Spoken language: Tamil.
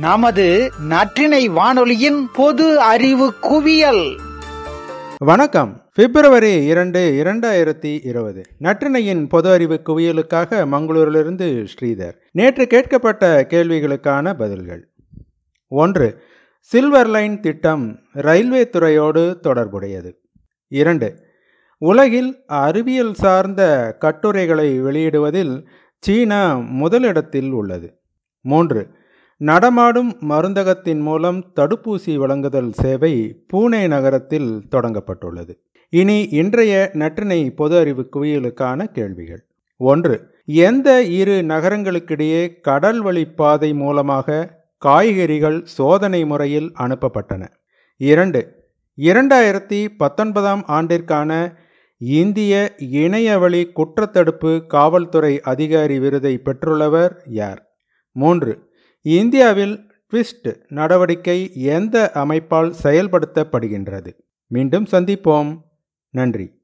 நமது நற்றினை வானொலியின் பொது அறிவு குவியல். வணக்கம். பிப்ரவரி இரண்டு இரண்டாயிரத்தி இருபது. நற்றினையின் பொது அறிவு குவியலுக்காக மங்களூரிலிருந்து ஸ்ரீதர். நேற்று கேட்கப்பட்ட கேள்விகளுக்கான பதில்கள். ஒன்று சில்வர் லைன் திட்டம் ரயில்வே துறையோடு தொடர்புடையது. இரண்டு உலகில் அறிவியல் சார்ந்த கட்டுரைகளை வெளியிடுவதில் சீனா முதலிடத்தில் உள்ளது. மூன்று நடமாடும் மருந்தகத்தின் மூலம் தடுப்பூசி வழங்குதல் சேவை பூனே நகரத்தில் தொடங்கப்பட்டுள்ளது. இனி இன்றைய நற்றினை பொது அறிவு குவியலுக்கான கேள்விகள். ஒன்று எந்த இரு நகரங்களுக்கிடையே கடல் வழிப்பாதை மூலமாக காய்கறிகள் சோதனை முறையில் அனுப்பப்பட்டன? இரண்டு இரண்டாயிரத்தி பத்தொன்பதாம் ஆண்டிற்கான இந்திய இணையவழி குற்றத்தடுப்பு காவல்துறை அதிகாரி விருதை பெற்றுள்ளவர் யார்? மூன்று இந்தியாவில் ட்விஸ்ட் நடவடிக்கை எந்த அமைப்பால் செயல்படுத்தப்படுகின்றது? மீண்டும் சந்திப்போம். நன்றி.